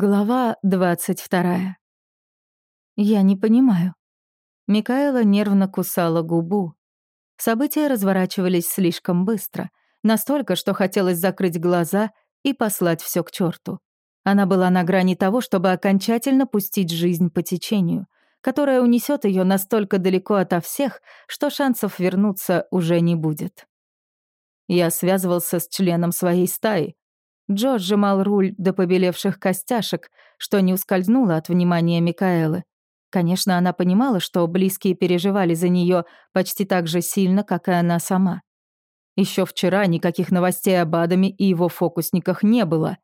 Глава двадцать вторая. Я не понимаю. Микаэла нервно кусала губу. События разворачивались слишком быстро, настолько, что хотелось закрыть глаза и послать все к черту. Она была на грани того, чтобы окончательно пустить жизнь по течению, которая унесет ее настолько далеко ото всех, что шансов вернуться уже не будет. Я связывался с членом своей стаи, Джо сжимал руль до побелевших костяшек, что не ускользнуло от внимания Микаэлы. Конечно, она понимала, что близкие переживали за нее почти так же сильно, как и она сама. Еще вчера никаких новостей об Адаме и его фокусниках не было.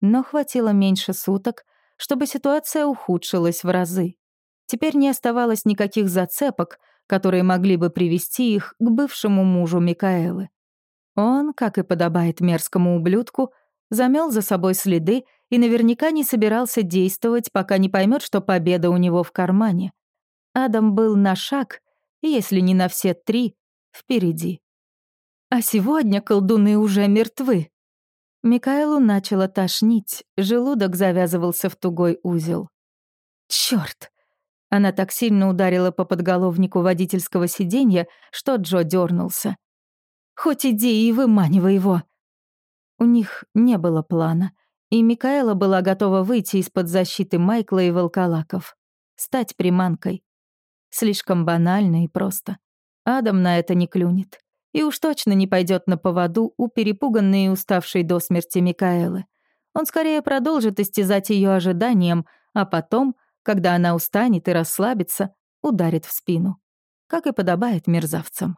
Но хватило меньше суток, чтобы ситуация ухудшилась в разы. Теперь не оставалось никаких зацепок, которые могли бы привести их к бывшему мужу Микаэлы. Он, как и подобает мерзкому ублюдку, замел за собой следы и наверняка не собирался действовать, пока не поймет, что победа у него в кармане. Адам был на шаг, если не на все три, впереди. А сегодня колдуны уже мертвы. Микаэлу начало тошнить, желудок завязывался в тугой узел. Чёрт! Она так сильно ударила по подголовнику водительского сиденья, что Джо дернулся. Хоть иди и выманивай его». У них не было плана, и Микаэла была готова выйти из-под защиты Майкла и волколаков, стать приманкой. Слишком банально и просто. Адам на это не клюнет. И уж точно не пойдет на поводу у перепуганной и уставшей до смерти Микаэлы. Он скорее продолжит истязать ее ожиданием, а потом, когда она устанет и расслабится, ударит в спину. Как и подобает мерзавцам.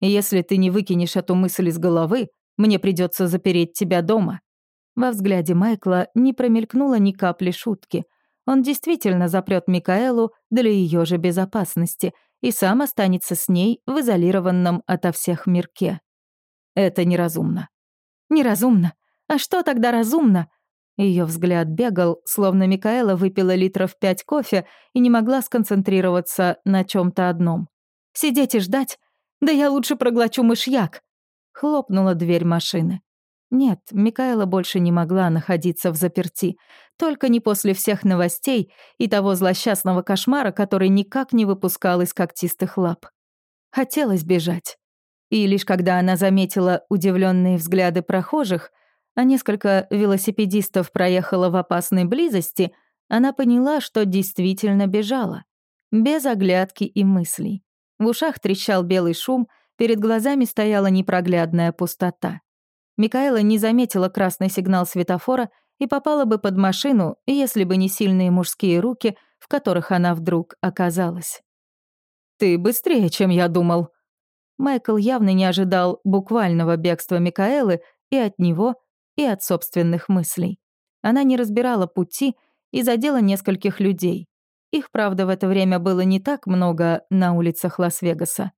Если ты не выкинешь эту мысль из головы, мне придется запереть тебя дома». Во взгляде Майкла не промелькнуло ни капли шутки. Он действительно запрет Микаэлу для ее же безопасности и сам останется с ней в изолированном ото всех мирке. Это неразумно. Неразумно? А что тогда разумно? Ее взгляд бегал, словно Микаэла выпила литров пять кофе и не могла сконцентрироваться на чем то одном. Сидеть и ждать? Да я лучше проглочу мышьяк!» Хлопнула дверь машины. Нет, Микаэла больше не могла находиться в заперти. Только не после всех новостей и того злосчастного кошмара, который никак не выпускал из когтистых лап. Хотелось бежать. И лишь когда она заметила удивленные взгляды прохожих, а несколько велосипедистов проехало в опасной близости, она поняла, что действительно бежала. Без оглядки и мыслей. В ушах трещал белый шум, перед глазами стояла непроглядная пустота. Микаэла не заметила красный сигнал светофора и попала бы под машину, если бы не сильные мужские руки, в которых она вдруг оказалась. «Ты быстрее, чем я думал». Майкл явно не ожидал буквального бегства Микаэлы и от него, и от собственных мыслей. Она не разбирала пути и задела нескольких людей. Их, правда, в это время было не так много на улицах Лас-Вегаса.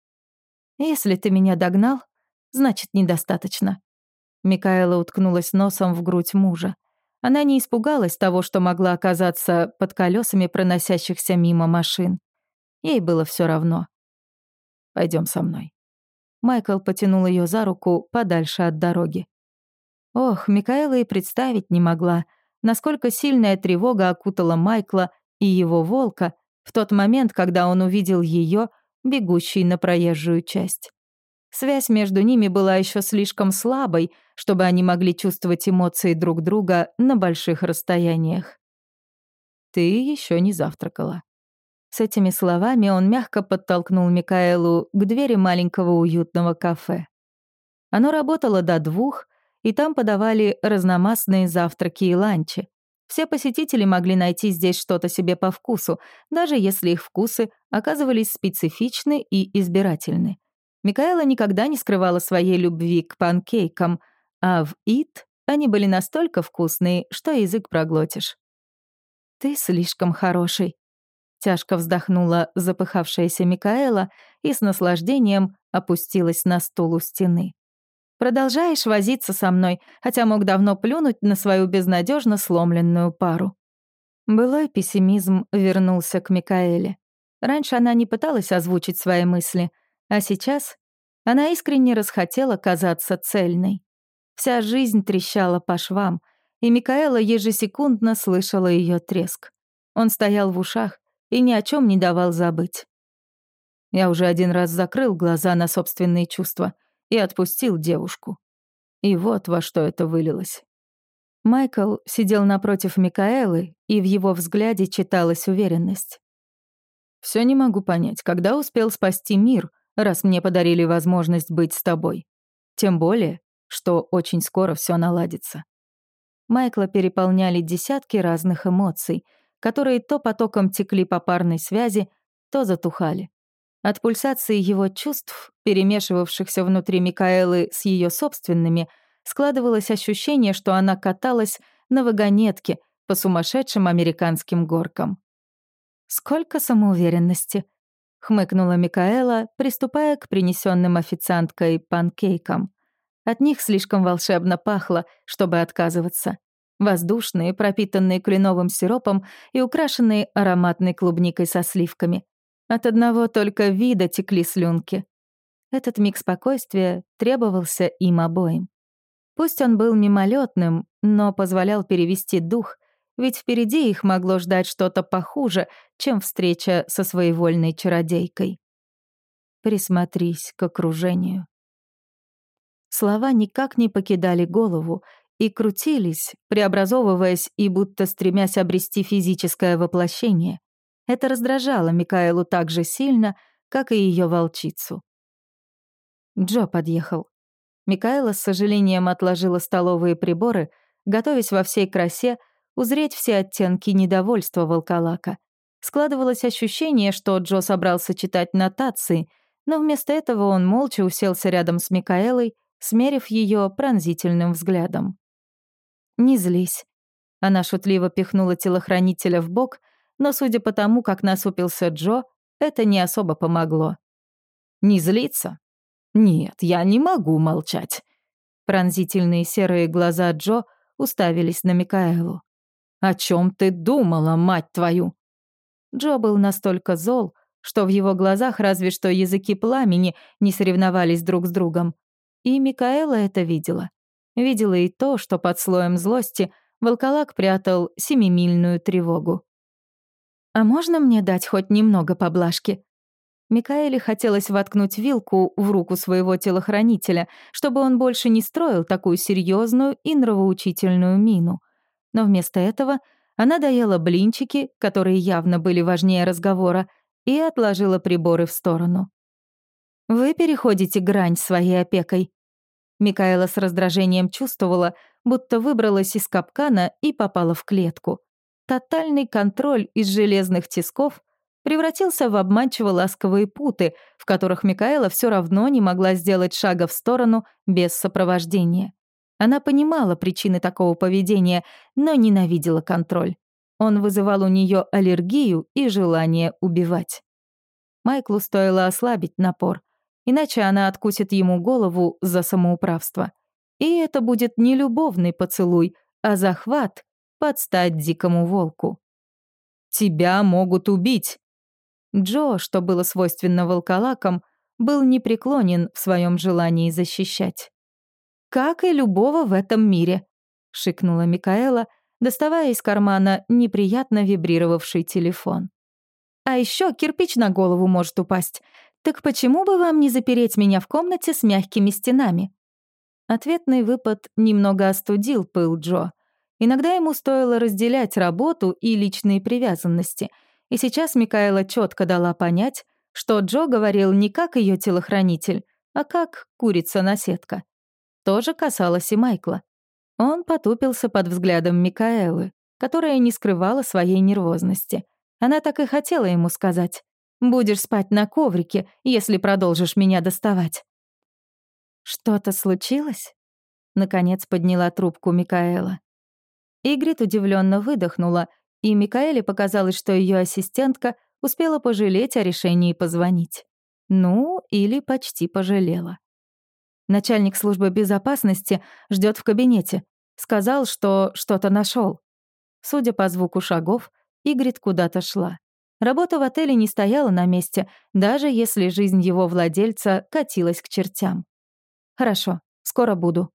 «Если ты меня догнал, значит, недостаточно». Микаэла уткнулась носом в грудь мужа. Она не испугалась того, что могла оказаться под колесами проносящихся мимо машин. Ей было все равно. Пойдем со мной. Майкл потянул ее за руку подальше от дороги. Ох, Микаэла и представить не могла, насколько сильная тревога окутала Майкла и его волка в тот момент, когда он увидел ее, бегущей на проезжую часть. Связь между ними была еще слишком слабой, чтобы они могли чувствовать эмоции друг друга на больших расстояниях. «Ты еще не завтракала». С этими словами он мягко подтолкнул Микаэлу к двери маленького уютного кафе. Оно работало до двух, и там подавали разномастные завтраки и ланчи. Все посетители могли найти здесь что-то себе по вкусу, даже если их вкусы оказывались специфичны и избирательны. Микаэла никогда не скрывала своей любви к панкейкам, а в ИТ они были настолько вкусные, что язык проглотишь. «Ты слишком хороший», — тяжко вздохнула запыхавшаяся Микаэла и с наслаждением опустилась на стул у стены. Продолжаешь возиться со мной, хотя мог давно плюнуть на свою безнадежно сломленную пару». Былой пессимизм вернулся к Микаэле. Раньше она не пыталась озвучить свои мысли, а сейчас она искренне расхотела казаться цельной. Вся жизнь трещала по швам, и Микаэла ежесекундно слышала ее треск. Он стоял в ушах и ни о чем не давал забыть. Я уже один раз закрыл глаза на собственные чувства и отпустил девушку. И вот во что это вылилось. Майкл сидел напротив Микаэлы, и в его взгляде читалась уверенность. Все не могу понять, когда успел спасти мир, раз мне подарили возможность быть с тобой. Тем более, что очень скоро все наладится. Майкла переполняли десятки разных эмоций, которые то потоком текли по парной связи, то затухали. От пульсации его чувств, перемешивавшихся внутри Микаэлы с ее собственными, складывалось ощущение, что она каталась на вагонетке по сумасшедшим американским горкам. «Сколько самоуверенности!» — хмыкнула Микаэла, приступая к принесенным официанткой панкейкам. От них слишком волшебно пахло, чтобы отказываться. Воздушные, пропитанные кленовым сиропом и украшенные ароматной клубникой со сливками. От одного только вида текли слюнки. Этот миг спокойствия требовался им обоим. Пусть он был мимолетным, но позволял перевести дух — ведь впереди их могло ждать что-то похуже, чем встреча со своевольной чародейкой. Присмотрись к окружению. Слова никак не покидали голову и крутились, преобразовываясь и будто стремясь обрести физическое воплощение. Это раздражало Микаэлу так же сильно, как и ее волчицу. Джо подъехал. Микаэла с сожалением отложила столовые приборы, готовясь во всей красе узреть все оттенки недовольства волколака. Складывалось ощущение, что Джо собрался читать нотации, но вместо этого он молча уселся рядом с Микаэлой, смерив ее пронзительным взглядом. «Не злись». Она шутливо пихнула телохранителя в бок, но, судя по тому, как насупился Джо, это не особо помогло. «Не злиться? Нет, я не могу молчать». Пронзительные серые глаза Джо уставились на Микаэлу. «О чем ты думала, мать твою?» Джо был настолько зол, что в его глазах разве что языки пламени не соревновались друг с другом. И Микаэла это видела. Видела и то, что под слоем злости волколак прятал семимильную тревогу. «А можно мне дать хоть немного поблажки?» Микаэле хотелось воткнуть вилку в руку своего телохранителя, чтобы он больше не строил такую серьезную и нравоучительную мину — но вместо этого она доела блинчики, которые явно были важнее разговора, и отложила приборы в сторону. «Вы переходите грань своей опекой». Микаэла с раздражением чувствовала, будто выбралась из капкана и попала в клетку. Тотальный контроль из железных тисков превратился в обманчиво ласковые путы, в которых Микаэла все равно не могла сделать шага в сторону без сопровождения. Она понимала причины такого поведения, но ненавидела контроль. Он вызывал у нее аллергию и желание убивать. Майклу стоило ослабить напор, иначе она откусит ему голову за самоуправство. И это будет не любовный поцелуй, а захват под стать дикому волку. «Тебя могут убить!» Джо, что было свойственно волколакам, был непреклонен в своем желании защищать как и любого в этом мире», — шикнула Микаэла, доставая из кармана неприятно вибрировавший телефон. «А еще кирпич на голову может упасть. Так почему бы вам не запереть меня в комнате с мягкими стенами?» Ответный выпад немного остудил пыл Джо. Иногда ему стоило разделять работу и личные привязанности, и сейчас Микаэла четко дала понять, что Джо говорил не как ее телохранитель, а как курица-наседка тоже касалось и Майкла. Он потупился под взглядом Микаэлы, которая не скрывала своей нервозности. Она так и хотела ему сказать. «Будешь спать на коврике, если продолжишь меня доставать». «Что-то случилось?» Наконец подняла трубку Микаэла. Игрит удивленно выдохнула, и Микаэле показалось, что ее ассистентка успела пожалеть о решении позвонить. Ну, или почти пожалела. Начальник службы безопасности ждет в кабинете. Сказал, что что-то нашел. Судя по звуку шагов, Игрит куда-то шла. Работа в отеле не стояла на месте, даже если жизнь его владельца катилась к чертям. «Хорошо, скоро буду».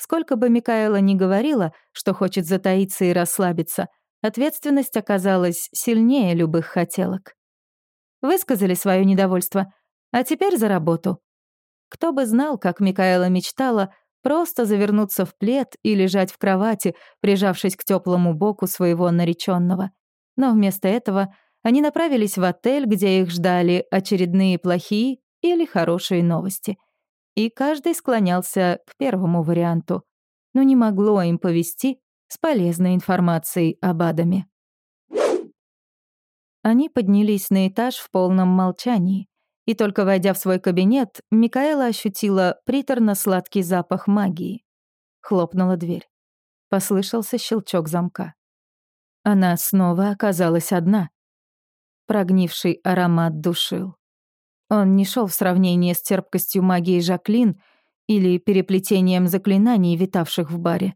Сколько бы Микаэла ни говорила, что хочет затаиться и расслабиться, ответственность оказалась сильнее любых хотелок. Высказали свое недовольство, а теперь за работу. Кто бы знал, как Микаэла мечтала просто завернуться в плед и лежать в кровати, прижавшись к теплому боку своего нареченного. Но вместо этого они направились в отель, где их ждали очередные плохие или хорошие новости. И каждый склонялся к первому варианту. Но не могло им повести с полезной информацией об Адаме. Они поднялись на этаж в полном молчании. И только войдя в свой кабинет, Микаэла ощутила приторно-сладкий запах магии. Хлопнула дверь. Послышался щелчок замка. Она снова оказалась одна. Прогнивший аромат душил. Он не шел в сравнение с терпкостью магии Жаклин или переплетением заклинаний, витавших в баре.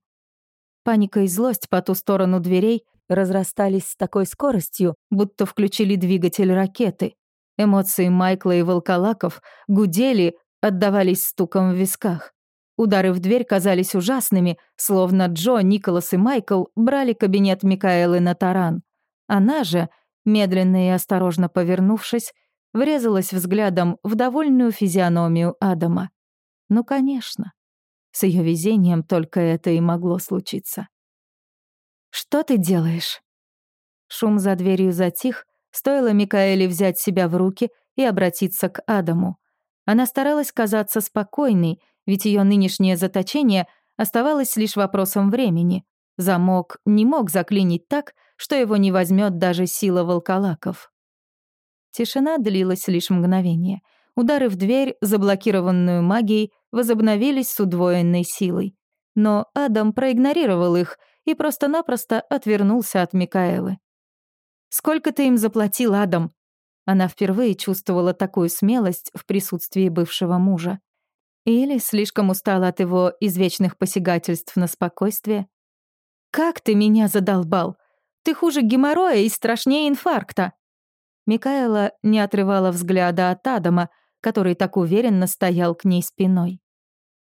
Паника и злость по ту сторону дверей разрастались с такой скоростью, будто включили двигатель ракеты. Эмоции Майкла и Волколаков гудели, отдавались стуком в висках. Удары в дверь казались ужасными, словно Джо, Николас и Майкл брали кабинет Микаэлы на таран. Она же, медленно и осторожно повернувшись, врезалась взглядом в довольную физиономию Адама. Ну, конечно. С ее везением только это и могло случиться. «Что ты делаешь?» Шум за дверью затих, стоило Микаэле взять себя в руки и обратиться к Адаму. Она старалась казаться спокойной, ведь ее нынешнее заточение оставалось лишь вопросом времени. Замок не мог заклинить так, что его не возьмет даже сила волколаков. Тишина длилась лишь мгновение. Удары в дверь, заблокированную магией, возобновились с удвоенной силой. Но Адам проигнорировал их и просто-напросто отвернулся от Микаэлы. «Сколько ты им заплатил, Адам?» Она впервые чувствовала такую смелость в присутствии бывшего мужа. Или слишком устала от его извечных посягательств на спокойствие. «Как ты меня задолбал! Ты хуже геморроя и страшнее инфаркта!» Микаэла не отрывала взгляда от Адама, который так уверенно стоял к ней спиной.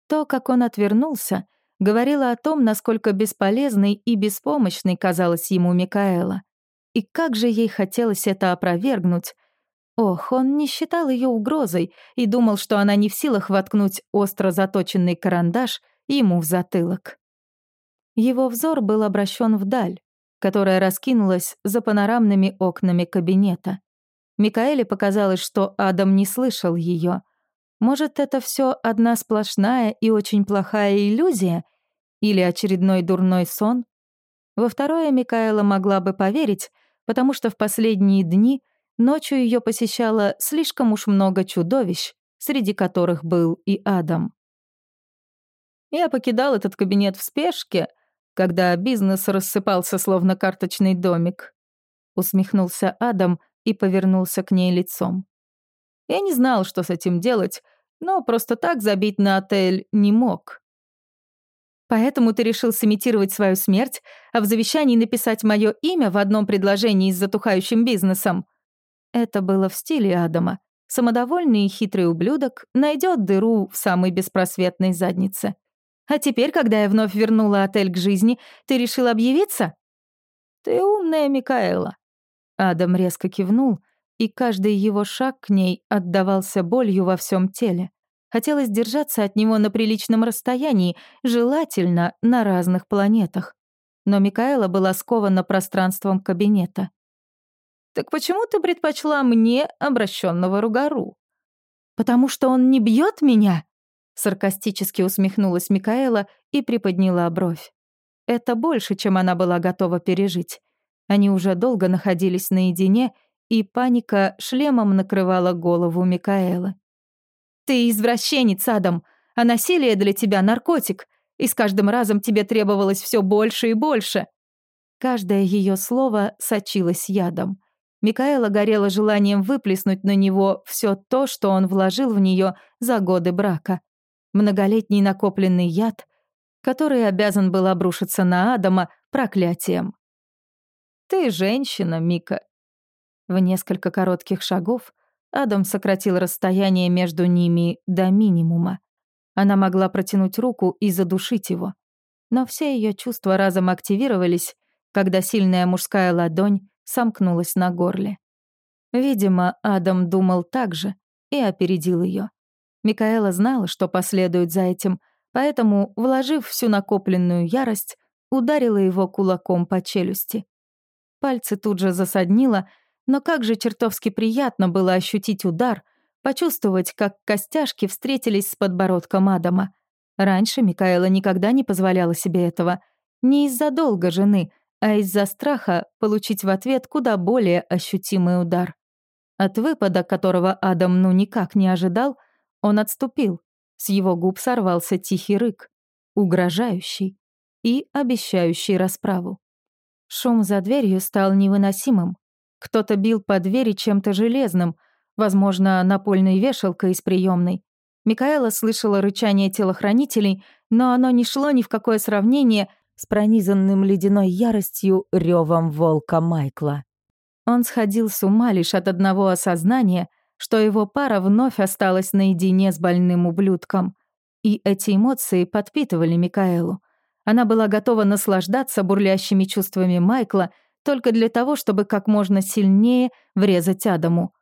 То, как он отвернулся, говорило о том, насколько бесполезной и беспомощной казалась ему Микаэла. И как же ей хотелось это опровергнуть. Ох, он не считал ее угрозой и думал, что она не в силах воткнуть остро заточенный карандаш ему в затылок. Его взор был обращен вдаль, которая раскинулась за панорамными окнами кабинета. Микаэле показалось, что Адам не слышал ее. Может, это все одна сплошная и очень плохая иллюзия? Или очередной дурной сон? Во второе Микаэла могла бы поверить, потому что в последние дни ночью ее посещало слишком уж много чудовищ, среди которых был и Адам. Я покидал этот кабинет в спешке, когда бизнес рассыпался словно карточный домик. Усмехнулся Адам, и повернулся к ней лицом. Я не знал, что с этим делать, но просто так забить на отель не мог. Поэтому ты решил сымитировать свою смерть, а в завещании написать мое имя в одном предложении с затухающим бизнесом. Это было в стиле Адама. Самодовольный и хитрый ублюдок найдет дыру в самой беспросветной заднице. А теперь, когда я вновь вернула отель к жизни, ты решил объявиться? Ты умная, Микаэла. Адам резко кивнул, и каждый его шаг к ней отдавался болью во всем теле. Хотелось держаться от него на приличном расстоянии, желательно на разных планетах. Но Микаэла была скована пространством кабинета. «Так почему ты предпочла мне обращенного Ругару?» «Потому что он не бьет меня?» Саркастически усмехнулась Микаэла и приподняла бровь. Это больше, чем она была готова пережить. Они уже долго находились наедине, и паника шлемом накрывала голову Микаэла. «Ты извращенец, Адам, а насилие для тебя — наркотик, и с каждым разом тебе требовалось все больше и больше». Каждое ее слово сочилось ядом. Микаэла горела желанием выплеснуть на него все то, что он вложил в нее за годы брака. Многолетний накопленный яд, который обязан был обрушиться на Адама проклятием. «Ты женщина, Мика». В несколько коротких шагов Адам сократил расстояние между ними до минимума. Она могла протянуть руку и задушить его. Но все ее чувства разом активировались, когда сильная мужская ладонь сомкнулась на горле. Видимо, Адам думал так же и опередил ее. Микаэла знала, что последует за этим, поэтому, вложив всю накопленную ярость, ударила его кулаком по челюсти. Пальцы тут же засаднило, но как же чертовски приятно было ощутить удар, почувствовать, как костяшки встретились с подбородком Адама. Раньше Микаэла никогда не позволяла себе этого. Не из-за долга жены, а из-за страха получить в ответ куда более ощутимый удар. От выпада, которого Адам ну никак не ожидал, он отступил. С его губ сорвался тихий рык, угрожающий и обещающий расправу. Шум за дверью стал невыносимым. Кто-то бил по двери чем-то железным, возможно, напольной вешалкой из приемной. Микаэла слышала рычание телохранителей, но оно не шло ни в какое сравнение с пронизанным ледяной яростью ревом волка Майкла. Он сходил с ума лишь от одного осознания, что его пара вновь осталась наедине с больным ублюдком. И эти эмоции подпитывали Микаэлу. Она была готова наслаждаться бурлящими чувствами Майкла только для того, чтобы как можно сильнее врезать Адаму.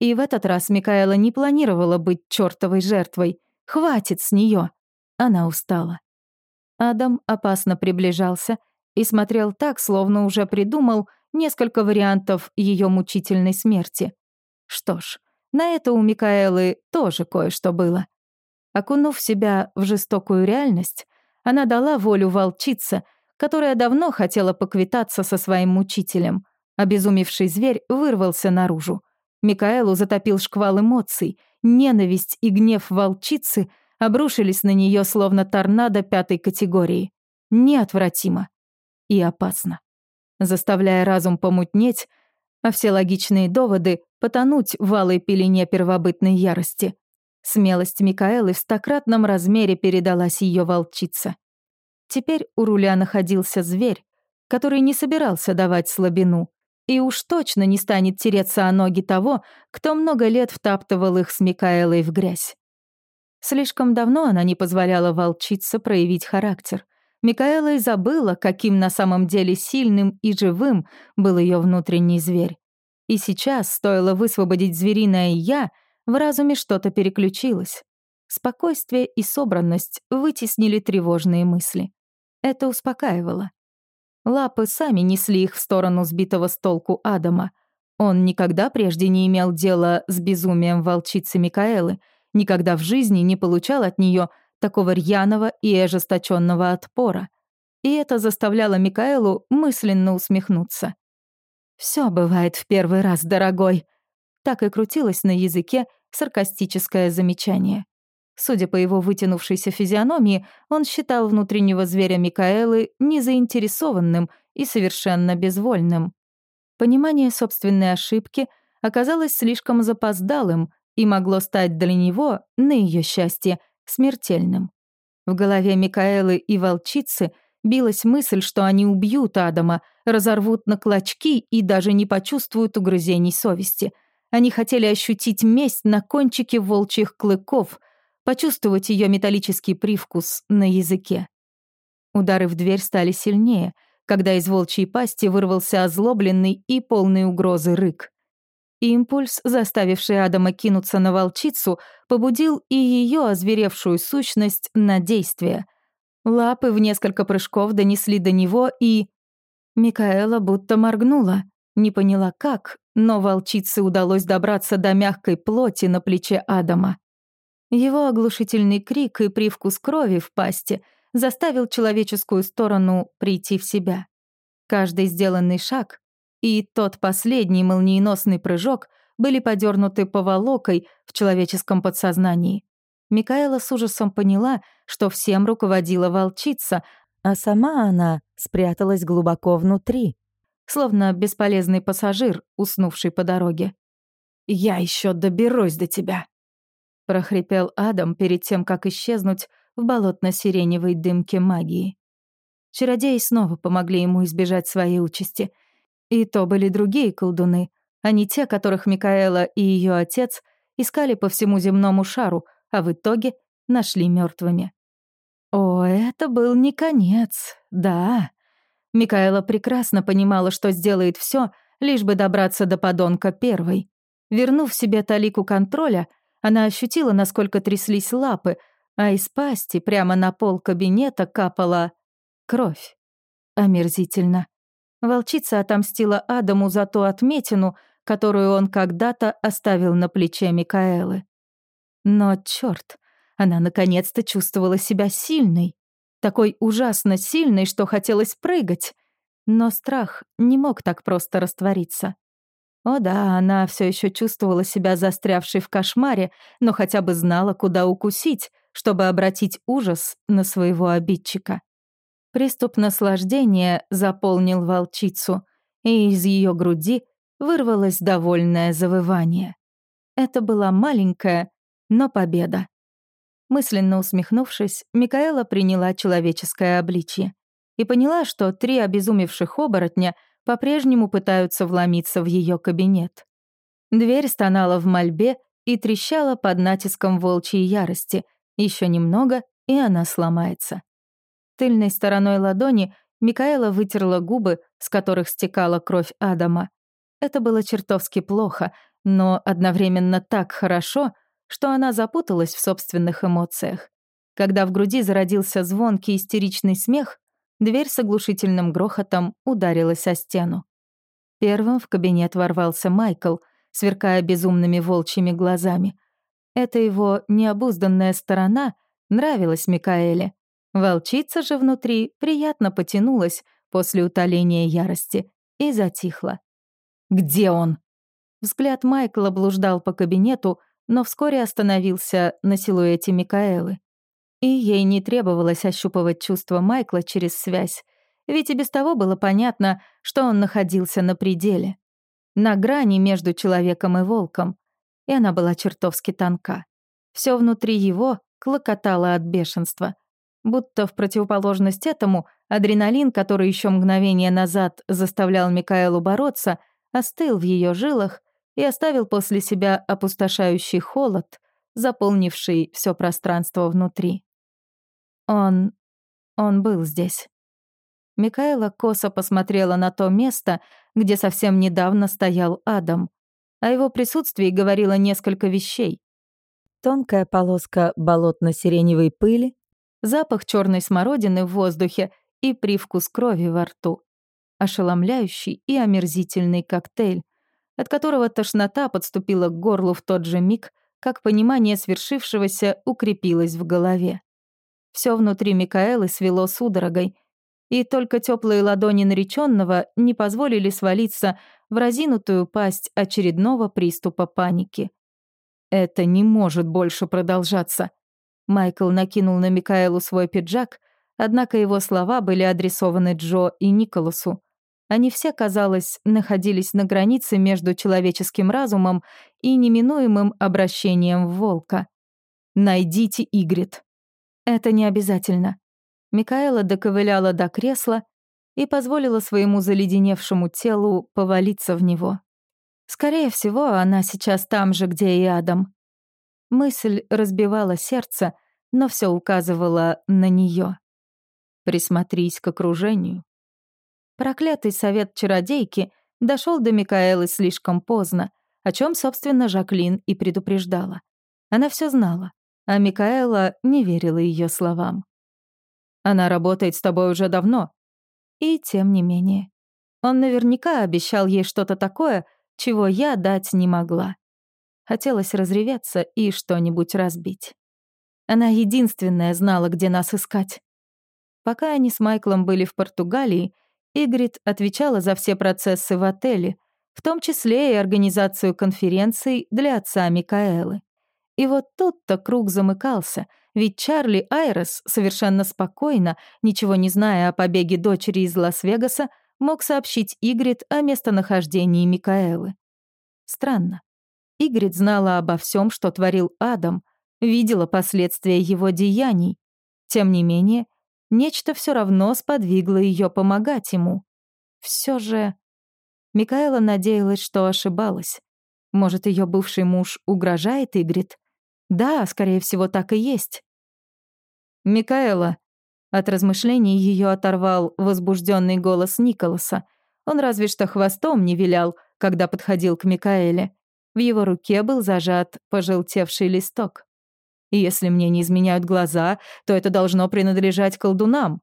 И в этот раз Микаэла не планировала быть чертовой жертвой. Хватит с нее. Она устала. Адам опасно приближался и смотрел так, словно уже придумал несколько вариантов ее мучительной смерти. Что ж, на это у Микаэлы тоже кое-что было. Окунув себя в жестокую реальность, она дала волю волчице, которая давно хотела поквитаться со своим мучителем. Обезумевший зверь вырвался наружу. Микаэлу затопил шквал эмоций. Ненависть и гнев волчицы обрушились на нее словно торнадо пятой категории. Неотвратимо и опасно. Заставляя разум помутнеть, а все логичные доводы потонуть в алой пелене первобытной ярости. Смелость Микаэлы в стократном размере передалась ее волчице. Теперь у руля находился зверь, который не собирался давать слабину, и уж точно не станет тереться о ноги того, кто много лет втаптывал их с Микаэлой в грязь. Слишком давно она не позволяла волчице проявить характер. Микаэла и забыла, каким на самом деле сильным и живым был ее внутренний зверь. И сейчас, стоило высвободить звериное «я», в разуме что-то переключилось. Спокойствие и собранность вытеснили тревожные мысли. Это успокаивало. Лапы сами несли их в сторону сбитого с толку Адама. Он никогда прежде не имел дела с безумием волчицы Микаэлы, никогда в жизни не получал от нее такого рьяного и ожесточенного отпора. И это заставляло Микаэлу мысленно усмехнуться. Все бывает в первый раз, дорогой», так и крутилось на языке саркастическое замечание. Судя по его вытянувшейся физиономии, он считал внутреннего зверя Микаэлы незаинтересованным и совершенно безвольным. Понимание собственной ошибки оказалось слишком запоздалым и могло стать для него, на ее счастье, смертельным. В голове Микаэлы и волчицы билась мысль, что они убьют Адама, разорвут на клочки и даже не почувствуют угрызений совести — они хотели ощутить месть на кончике волчьих клыков, почувствовать ее металлический привкус на языке. Удары в дверь стали сильнее, когда из волчьей пасти вырвался озлобленный и полный угрозы рык. Импульс, заставивший Адама кинуться на волчицу, побудил и ее озверевшую сущность на действие. Лапы в несколько прыжков донесли до него, и... Микаэла будто моргнула. Не поняла как, но волчице удалось добраться до мягкой плоти на плече Адама. Его оглушительный крик и привкус крови в пасти заставил человеческую сторону прийти в себя. Каждый сделанный шаг и тот последний молниеносный прыжок были подернуты поволокой в человеческом подсознании. Микаэла с ужасом поняла, что всем руководила волчица, а сама она спряталась глубоко внутри, словно бесполезный пассажир, уснувший по дороге. «Я еще доберусь до тебя», — прохрипел Адам перед тем, как исчезнуть в болотно-сиреневой дымке магии. Чародеи снова помогли ему избежать своей участи. И то были другие колдуны, а не те, которых Микаэла и ее отец искали по всему земному шару, а в итоге нашли мертвыми. О, это был не конец, да. Микаэла прекрасно понимала, что сделает все, лишь бы добраться до подонка первой. Вернув себе талику контроля, она ощутила, насколько тряслись лапы, а из пасти прямо на пол кабинета капала кровь. Омерзительно. Волчица отомстила Адаму за ту отметину, которую он когда-то оставил на плече Микаэлы. Но черт, она наконец-то чувствовала себя сильной. Такой ужасно сильной, что хотелось прыгать. Но страх не мог так просто раствориться. О да, она все еще чувствовала себя застрявшей в кошмаре, но хотя бы знала, куда укусить, чтобы обратить ужас на своего обидчика. Приступ наслаждения заполнил волчицу, и из ее груди вырвалось довольное завывание. Это была маленькая, но победа. Мысленно усмехнувшись, Микаэла приняла человеческое обличье и поняла, что три обезумевших оборотня по-прежнему пытаются вломиться в ее кабинет. Дверь стонала в мольбе и трещала под натиском волчьей ярости. Еще немного, и она сломается. Тыльной стороной ладони Микаэла вытерла губы, с которых стекала кровь Адама. Это было чертовски плохо, но одновременно так хорошо, что она запуталась в собственных эмоциях. Когда в груди зародился звонкий истеричный смех, дверь с оглушительным грохотом ударилась о стену. Первым в кабинет ворвался Майкл, сверкая безумными волчьими глазами. Эта его необузданная сторона нравилась Микаэле. Волчица же внутри приятно потянулась после утоления ярости и затихла. «Где он?» Взгляд Майкла блуждал по кабинету, но вскоре остановился на силуэте Микаэлы. И ей не требовалось ощупывать чувства Майкла через связь, ведь и без того было понятно, что он находился на пределе, на грани между человеком и волком, и она была чертовски тонка. Все внутри его клокотало от бешенства. Будто в противоположность этому адреналин, который еще мгновение назад заставлял Микаэлу бороться, остыл в ее жилах и оставил после себя опустошающий холод, заполнивший все пространство внутри. Он... он был здесь. Микаэла косо посмотрела на то место, где совсем недавно стоял Адам. О его присутствии говорило несколько вещей. Тонкая полоска болотно-сиреневой пыли, запах черной смородины в воздухе и привкус крови во рту. Ошеломляющий и омерзительный коктейль, от которого тошнота подступила к горлу в тот же миг, как понимание свершившегося укрепилось в голове. Все внутри Микаэлы свело судорогой, и только теплые ладони нареченного не позволили свалиться в разинутую пасть очередного приступа паники. «Это не может больше продолжаться». Майкл накинул на Микаэлу свой пиджак, однако его слова были адресованы Джо и Николасу. Они все, казалось, находились на границе между человеческим разумом и неминуемым обращением волка. «Найдите Игрит». Это не обязательно. Микаэла доковыляла до кресла и позволила своему заледеневшему телу повалиться в него. Скорее всего, она сейчас там же, где и Адам. Мысль разбивала сердце, но все указывало на нее. Присмотрись к окружению. Проклятый совет чародейки дошел до Микаэлы слишком поздно, о чем, собственно, Жаклин и предупреждала. Она все знала а Микаэла не верила ее словам. «Она работает с тобой уже давно». И тем не менее. Он наверняка обещал ей что-то такое, чего я дать не могла. Хотелось разреветься и что-нибудь разбить. Она единственная знала, где нас искать. Пока они с Майклом были в Португалии, Игрит отвечала за все процессы в отеле, в том числе и организацию конференций для отца Микаэлы. И вот тут-то круг замыкался, ведь Чарли Айрес совершенно спокойно, ничего не зная о побеге дочери из Лас-Вегаса, мог сообщить Игрит о местонахождении Микаэлы. Странно. Игрит знала обо всем, что творил Адам, видела последствия его деяний. Тем не менее, нечто все равно сподвигло ее помогать ему. Все же... Микаэла надеялась, что ошибалась. Может, ее бывший муж угрожает Игрит? Да, скорее всего, так и есть. «Микаэла!» От размышлений ее оторвал возбужденный голос Николаса. Он разве что хвостом не вилял, когда подходил к Микаэле. В его руке был зажат пожелтевший листок. И если мне не изменяют глаза, то это должно принадлежать колдунам.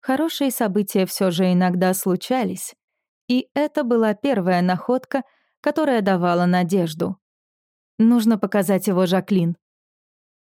Хорошие события все же иногда случались. И это была первая находка, которая давала надежду. Нужно показать его Жаклин.